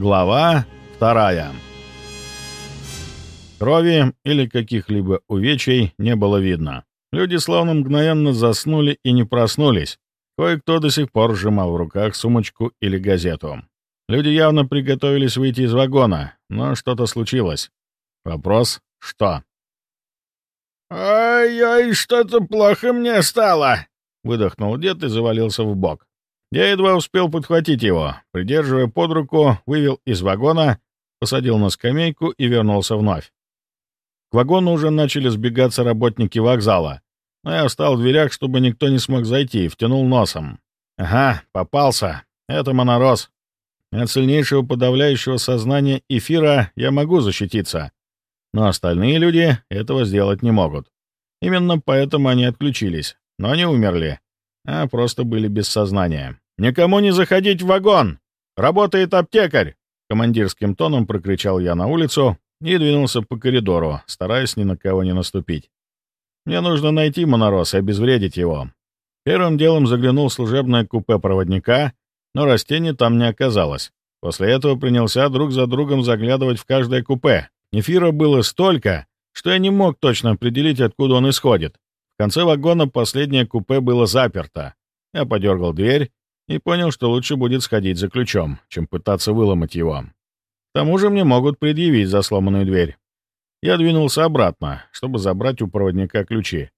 Глава вторая. Крови или каких-либо увечий не было видно. Люди словно мгновенно заснули и не проснулись. Кое-кто до сих пор сжимал в руках сумочку или газету. Люди явно приготовились выйти из вагона, но что-то случилось. Вопрос — что? «Ай-ай, что-то плохо мне стало!» — выдохнул дед и завалился в бок. Я едва успел подхватить его, придерживая под руку, вывел из вагона, посадил на скамейку и вернулся вновь. К вагону уже начали сбегаться работники вокзала, но я встал в дверях, чтобы никто не смог зайти, и втянул носом. Ага, попался. Это монороз. От сильнейшего подавляющего сознания эфира я могу защититься, но остальные люди этого сделать не могут. Именно поэтому они отключились, но не умерли, а просто были без сознания. «Никому не заходить в вагон! Работает аптекарь!» Командирским тоном прокричал я на улицу и двинулся по коридору, стараясь ни на кого не наступить. Мне нужно найти монорос и обезвредить его. Первым делом заглянул в служебное купе проводника, но растений там не оказалось. После этого принялся друг за другом заглядывать в каждое купе. Нефира было столько, что я не мог точно определить, откуда он исходит. В конце вагона последнее купе было заперто. Я подергал дверь и понял, что лучше будет сходить за ключом, чем пытаться выломать его. К тому же мне могут предъявить за сломанную дверь. Я двинулся обратно, чтобы забрать у проводника ключи.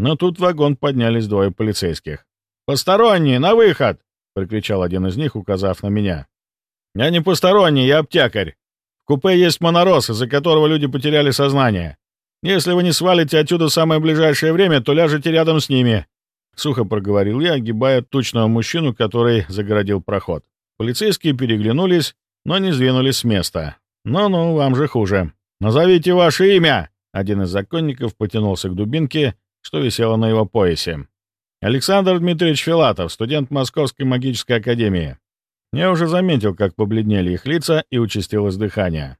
Но тут в вагон поднялись двое полицейских. «Посторонние, на выход!» — прикричал один из них, указав на меня. «Я не посторонний, я аптекарь. В купе есть монорос, из-за которого люди потеряли сознание. Если вы не свалите отсюда в самое ближайшее время, то ляжете рядом с ними. — сухо проговорил я, огибая тучного мужчину, который загородил проход. Полицейские переглянулись, но не сдвинулись с места. «Ну-ну, вам же хуже. Назовите ваше имя!» Один из законников потянулся к дубинке, что висело на его поясе. «Александр Дмитриевич Филатов, студент Московской магической академии». Я уже заметил, как побледнели их лица и участилось дыхание.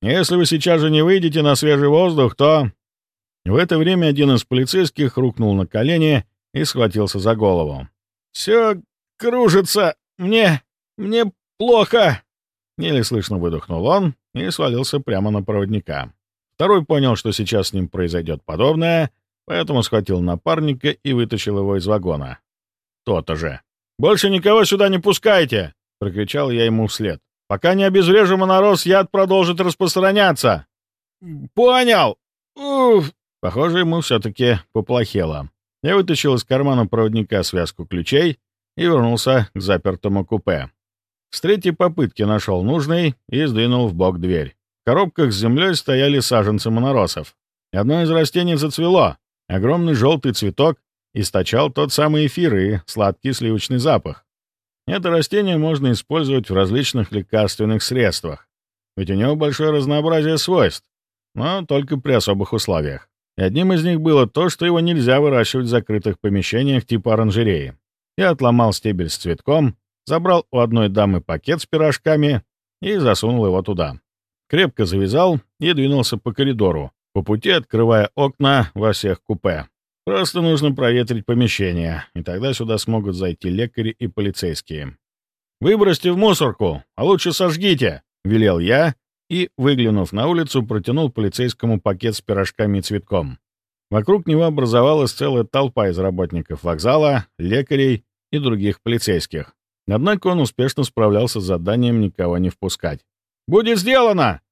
«Если вы сейчас же не выйдете на свежий воздух, то...» В это время один из полицейских рухнул на колени и схватился за голову. «Все кружится! Мне... мне плохо!» Еле слышно выдохнул он и свалился прямо на проводника. Второй понял, что сейчас с ним произойдет подобное, поэтому схватил напарника и вытащил его из вагона. То-то же. «Больше никого сюда не пускайте!» — прокричал я ему вслед. «Пока не обезврежу монороз, яд продолжит распространяться!» «Понял! Уф!» Похоже, ему все-таки поплохело. Я вытащил из кармана проводника связку ключей и вернулся к запертому купе. С третьей попытки нашел нужный и сдвинул в бок дверь. В коробках с землей стояли саженцы моноросов. Одно из растений зацвело. Огромный желтый цветок источал тот самый эфир и сладкий сливочный запах. Это растение можно использовать в различных лекарственных средствах, ведь у него большое разнообразие свойств, но только при особых условиях. Одним из них было то, что его нельзя выращивать в закрытых помещениях типа оранжереи. Я отломал стебель с цветком, забрал у одной дамы пакет с пирожками и засунул его туда. Крепко завязал и двинулся по коридору, по пути открывая окна во всех купе. Просто нужно проветрить помещение, и тогда сюда смогут зайти лекари и полицейские. «Выбросьте в мусорку, а лучше сожгите!» — велел я и, выглянув на улицу, протянул полицейскому пакет с пирожками и цветком. Вокруг него образовалась целая толпа из работников вокзала, лекарей и других полицейских. Однако он успешно справлялся с заданием никого не впускать. «Будет сделано!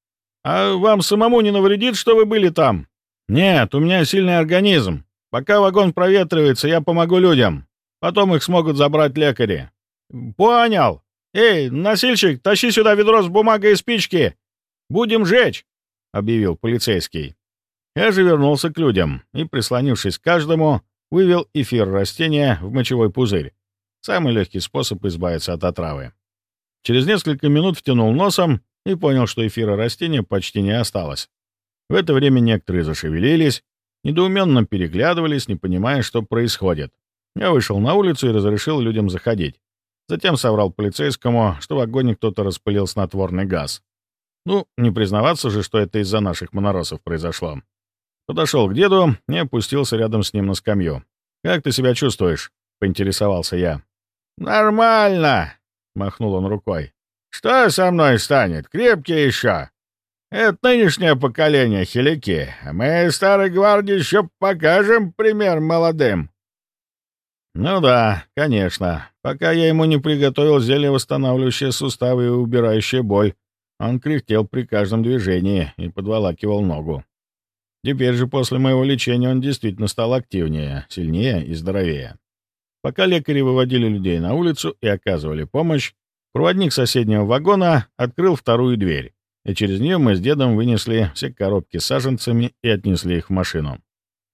А вам самому не навредит, что вы были там?» «Нет, у меня сильный организм. Пока вагон проветривается, я помогу людям. Потом их смогут забрать лекари». «Понял! Эй, носильщик, тащи сюда ведро с бумагой и спички «Будем жечь!» — объявил полицейский. Я же вернулся к людям и, прислонившись к каждому, вывел эфир растения в мочевой пузырь. Самый легкий способ избавиться от отравы. Через несколько минут втянул носом и понял, что эфира растения почти не осталось. В это время некоторые зашевелились, недоуменно переглядывались, не понимая, что происходит. Я вышел на улицу и разрешил людям заходить. Затем соврал полицейскому, что в вагоне кто-то распылил снотворный газ. Ну, не признаваться же, что это из-за наших моноросов произошло. Подошел к деду и опустился рядом с ним на скамью. «Как ты себя чувствуешь?» — поинтересовался я. «Нормально!» — махнул он рукой. Что со мной станет? Крепкий еще. Это нынешнее поколение хилики, а мы, старой гвардии, еще покажем пример молодым. Ну да, конечно. Пока я ему не приготовил зелье, восстанавливающее суставы и убирающее боль, он кряхтел при каждом движении и подволакивал ногу. Теперь же после моего лечения он действительно стал активнее, сильнее и здоровее. Пока лекари выводили людей на улицу и оказывали помощь, проводник соседнего вагона открыл вторую дверь, и через нее мы с дедом вынесли все коробки с саженцами и отнесли их в машину.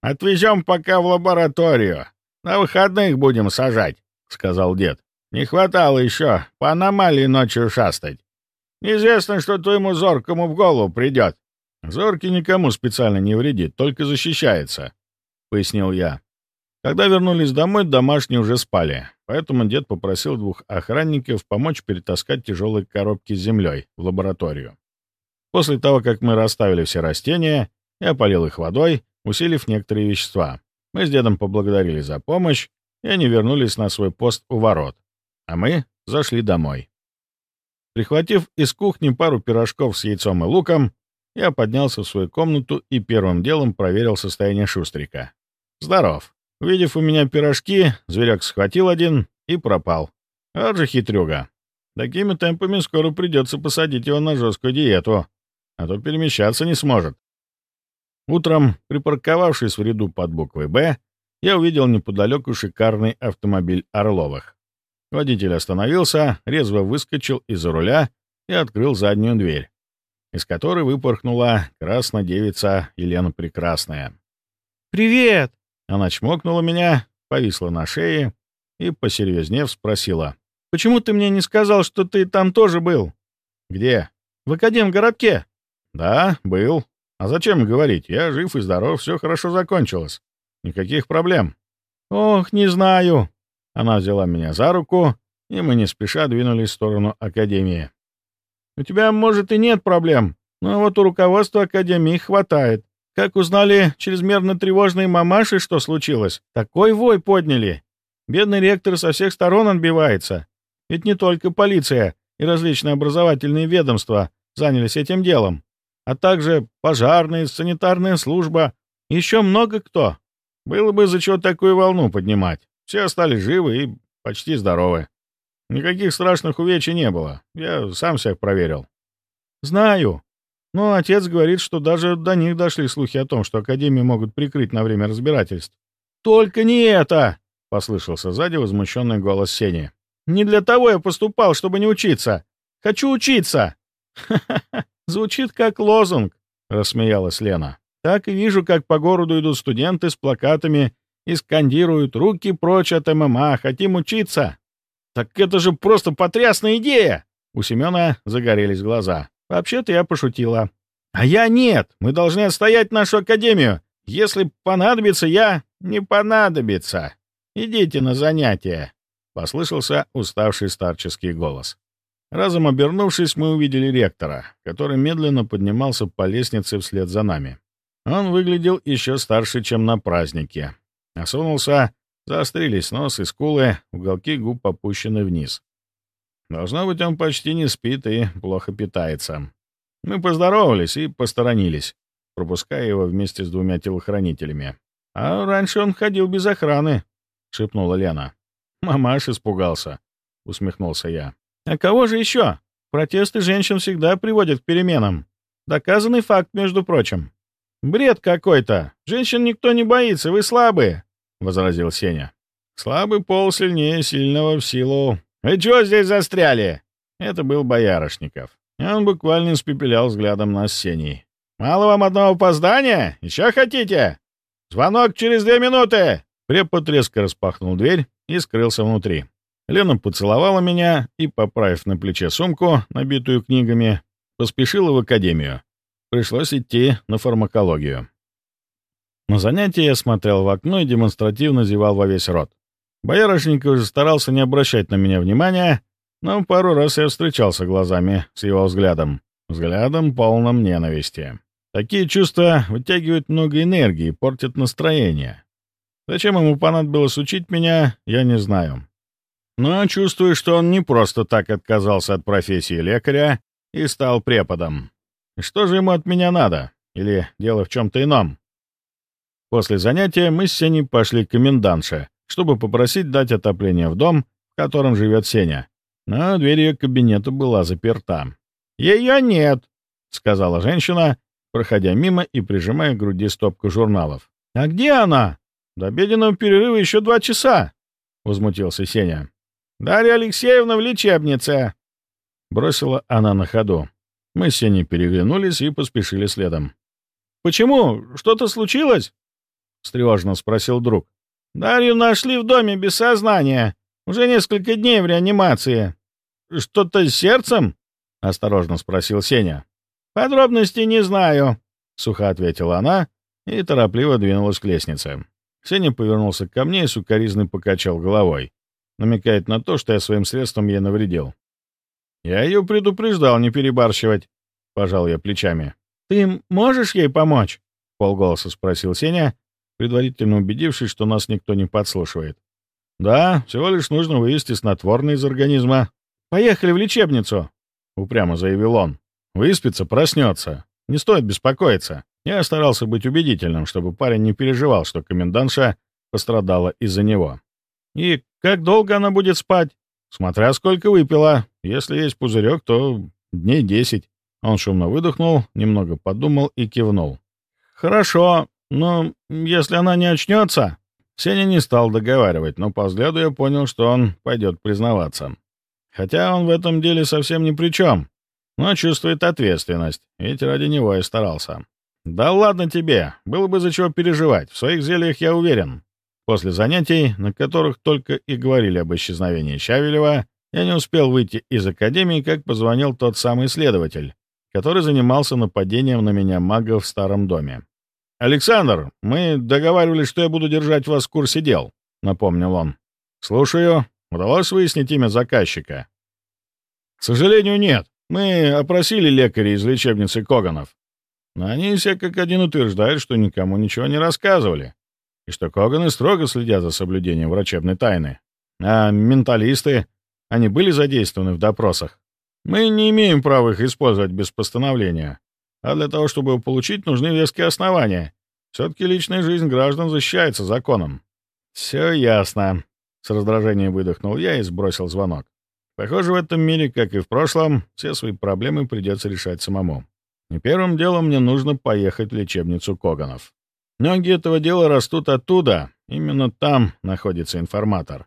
«Отвезем пока в лабораторию. На выходных будем сажать», — сказал дед. «Не хватало еще по аномалии ночью шастать. Неизвестно, что твоему зоркому в голову придет. Зоркий никому специально не вредит, только защищается, — пояснил я. Когда вернулись домой, домашние уже спали, поэтому дед попросил двух охранников помочь перетаскать тяжелые коробки с землей в лабораторию. После того, как мы расставили все растения, я полил их водой, усилив некоторые вещества. Мы с дедом поблагодарили за помощь, и они вернулись на свой пост у ворот, а мы зашли домой. Прихватив из кухни пару пирожков с яйцом и луком, я поднялся в свою комнату и первым делом проверил состояние Шустрика. Здоров. Увидев у меня пирожки, зверек схватил один и пропал. Вот же хитрюга. Такими темпами скоро придется посадить его на жесткую диету, а то перемещаться не сможет. Утром, припарковавшись в ряду под буквой «Б», я увидел неподалеку шикарный автомобиль Орловых. Водитель остановился, резво выскочил из-за руля и открыл заднюю дверь, из которой выпорхнула краснодевица Елена Прекрасная. «Привет!» Она чмокнула меня, повисла на шее и, посерьезнев, спросила. «Почему ты мне не сказал, что ты там тоже был?» «Где?» «В Академгородке». «Да, был. А зачем говорить? Я жив и здоров, все хорошо закончилось. Никаких проблем». «Ох, не знаю», она взяла меня за руку, и мы не спеша двинулись в сторону Академии. «У тебя, может, и нет проблем, но вот у руководства Академии хватает. Как узнали чрезмерно тревожные мамаши, что случилось, такой вой подняли. Бедный ректор со всех сторон отбивается. Ведь не только полиция и различные образовательные ведомства занялись этим делом, а также пожарные, санитарная служба, еще много кто. Было бы за чего такую волну поднимать. Все остались живы и почти здоровы. Никаких страшных увечий не было. Я сам всех проверил. Знаю. Но отец говорит, что даже до них дошли слухи о том, что Академию могут прикрыть на время разбирательств. «Только не это!» — послышался сзади возмущенный голос Сени. «Не для того я поступал, чтобы не учиться. Хочу учиться!» «Ха-ха-ха! Звучит как лозунг!» — рассмеялась Лена. «Так и вижу, как по городу идут студенты с плакатами и скандируют «Руки прочь от ММА! Хотим учиться!» «Так это же просто потрясная идея!» У Семена загорелись глаза. «Вообще-то я пошутила». «А я нет! Мы должны отстоять нашу академию! Если понадобится, я...» «Не понадобится! Идите на занятия!» — послышался уставший старческий голос. Разом обернувшись, мы увидели ректора, который медленно поднимался по лестнице вслед за нами. Он выглядел еще старше, чем на празднике, Осунулся, заострились нос и скулы, уголки губ попущены вниз. Должно быть, он почти не спит и плохо питается. Мы поздоровались и посторонились, пропуская его вместе с двумя телохранителями. «А раньше он ходил без охраны», — шепнула Лена. «Мамаш испугался», — усмехнулся я. «А кого же еще? Протесты женщин всегда приводят к переменам. Доказанный факт, между прочим». «Бред какой-то! Женщин никто не боится, вы слабые!» — возразил Сеня. «Слабый пол сильнее сильного в силу. Вы чего здесь застряли?» Это был Боярышников. Он буквально испепелял взглядом нас с Сеней. «Мало вам одного опоздания? Еще хотите? Звонок через две минуты!» Препод резко распахнул дверь и скрылся внутри. Лена поцеловала меня и, поправив на плече сумку, набитую книгами, поспешила в академию. Пришлось идти на фармакологию. На занятия я смотрел в окно и демонстративно зевал во весь рот. Боярышников уже старался не обращать на меня внимания, но пару раз я встречался глазами с его взглядом. Взглядом, полным ненависти. Такие чувства вытягивают много энергии портят настроение. Зачем ему понадобилось учить меня, я не знаю. Но чувствую, что он не просто так отказался от профессии лекаря и стал преподом. Что же ему от меня надо? Или дело в чем-то ином? После занятия мы с Сеней пошли к комендантше, чтобы попросить дать отопление в дом, в котором живет Сеня. Но дверь ее кабинета была заперта. «Ее нет», — сказала женщина, проходя мимо и прижимая к груди стопку журналов. «А где она? До обеденного перерыва еще два часа», — возмутился Сеня. «Дарья Алексеевна в лечебнице», — бросила она на ходу. Мы с Сеней переглянулись и поспешили следом. «Почему? Что-то случилось?» — встревоженно спросил друг. «Дарью нашли в доме без сознания. Уже несколько дней в реанимации. Что-то с сердцем?» — осторожно спросил Сеня. «Подробностей не знаю», — сухо ответила она и торопливо двинулась к лестнице. Сеня повернулся ко мне и сукоризный покачал головой, намекает на то, что я своим средством ей навредил. «Я ее предупреждал не перебарщивать», — пожал я плечами. «Ты можешь ей помочь?» — полголоса спросил Сеня, предварительно убедившись, что нас никто не подслушивает. «Да, всего лишь нужно вывести снотворное из организма. Поехали в лечебницу», — упрямо заявил он. Выспится, проснется. Не стоит беспокоиться. Я старался быть убедительным, чтобы парень не переживал, что комендантша пострадала из-за него. И как долго она будет спать? Смотря сколько выпила. Если есть пузырек, то дней десять. Он шумно выдохнул, немного подумал и кивнул. «Хорошо, но если она не очнется...» Сеня не стал договаривать, но по взгляду я понял, что он пойдет признаваться. Хотя он в этом деле совсем ни при чем но чувствует ответственность, ведь ради него я старался. «Да ладно тебе, было бы за чего переживать, в своих зельях я уверен». После занятий, на которых только и говорили об исчезновении Щавелева, я не успел выйти из академии, как позвонил тот самый следователь, который занимался нападением на меня мага в старом доме. «Александр, мы договаривались, что я буду держать вас в курсе дел», — напомнил он. «Слушаю. Удалось выяснить имя заказчика?» «К сожалению, нет. Мы опросили лекарей из лечебницы Коганов. Но они все как один утверждают, что никому ничего не рассказывали, и что Коганы строго следят за соблюдением врачебной тайны. А менталисты, они были задействованы в допросах. Мы не имеем права их использовать без постановления, а для того, чтобы получить, нужны веские основания. Все-таки личная жизнь граждан защищается законом. «Все ясно», — с раздражением выдохнул я и сбросил звонок. Похоже, в этом мире, как и в прошлом, все свои проблемы придется решать самому. И первым делом мне нужно поехать в лечебницу Коганов. Ноги этого дела растут оттуда, именно там находится информатор.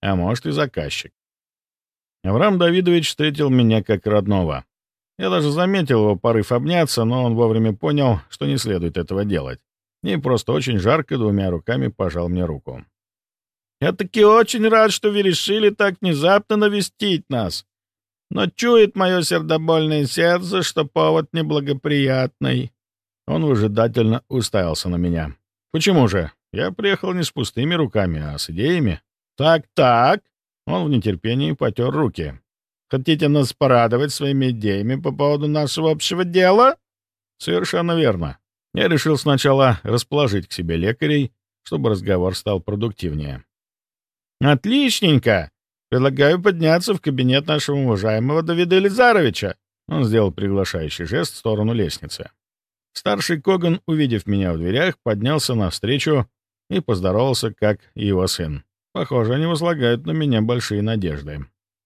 А может и заказчик. Авраам Давидович встретил меня как родного. Я даже заметил его порыв обняться, но он вовремя понял, что не следует этого делать. И просто очень жарко двумя руками пожал мне руку. Я таки очень рад, что вы решили так внезапно навестить нас. Но чует мое сердобольное сердце, что повод неблагоприятный». Он выжидательно уставился на меня. «Почему же? Я приехал не с пустыми руками, а с идеями». «Так-так». Он в нетерпении потер руки. «Хотите нас порадовать своими идеями по поводу нашего общего дела?» «Совершенно верно. Я решил сначала расположить к себе лекарей, чтобы разговор стал продуктивнее. «Отличненько! Предлагаю подняться в кабинет нашего уважаемого Давида Елизаровича!» Он сделал приглашающий жест в сторону лестницы. Старший Коган, увидев меня в дверях, поднялся навстречу и поздоровался, как и его сын. Похоже, они возлагают на меня большие надежды.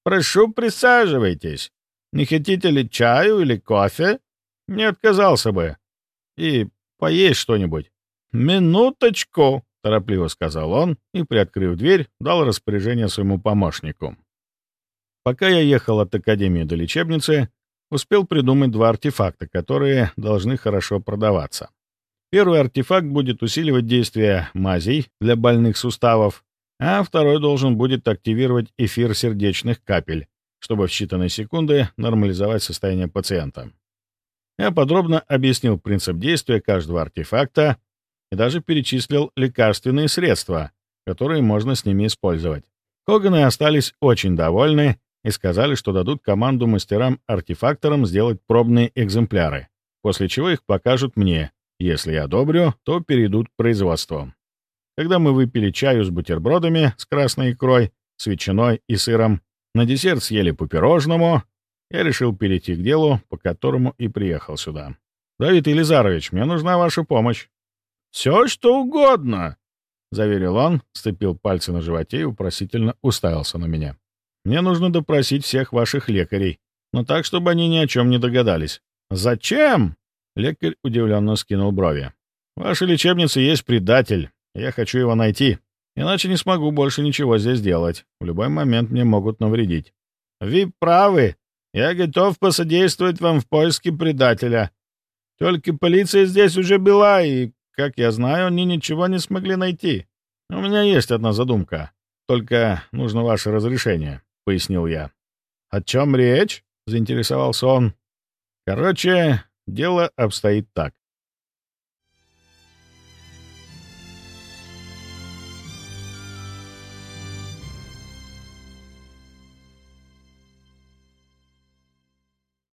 «Прошу, присаживайтесь. Не хотите ли чаю или кофе?» «Не отказался бы. И поесть что-нибудь». «Минуточку!» — торопливо сказал он и, приоткрыв дверь, дал распоряжение своему помощнику. Пока я ехал от академии до лечебницы, успел придумать два артефакта, которые должны хорошо продаваться. Первый артефакт будет усиливать действие мазей для больных суставов, а второй должен будет активировать эфир сердечных капель, чтобы в считанные секунды нормализовать состояние пациента. Я подробно объяснил принцип действия каждого артефакта и даже перечислил лекарственные средства, которые можно с ними использовать. Коганы остались очень довольны и сказали, что дадут команду мастерам-артефакторам сделать пробные экземпляры, после чего их покажут мне. Если я одобрю, то перейдут к производству. Когда мы выпили чаю с бутербродами с красной икрой с ветчиной и сыром. На десерт съели по пирожному. Я решил перейти к делу, по которому и приехал сюда. «Давид Елизарович, мне нужна ваша помощь». «Все, что угодно», — заверил он, сцепил пальцы на животе и упросительно уставился на меня. «Мне нужно допросить всех ваших лекарей, но так, чтобы они ни о чем не догадались». «Зачем?» — лекарь удивленно скинул брови. «В вашей лечебнице есть предатель. Я хочу его найти. Иначе не смогу больше ничего здесь делать. В любой момент мне могут навредить». «Вы правы. Я готов посодействовать вам в поиске предателя. Только полиция здесь уже была, и, как я знаю, они ничего не смогли найти. У меня есть одна задумка. Только нужно ваше разрешение», — пояснил я. «О чем речь?» — заинтересовался он. «Короче, дело обстоит так.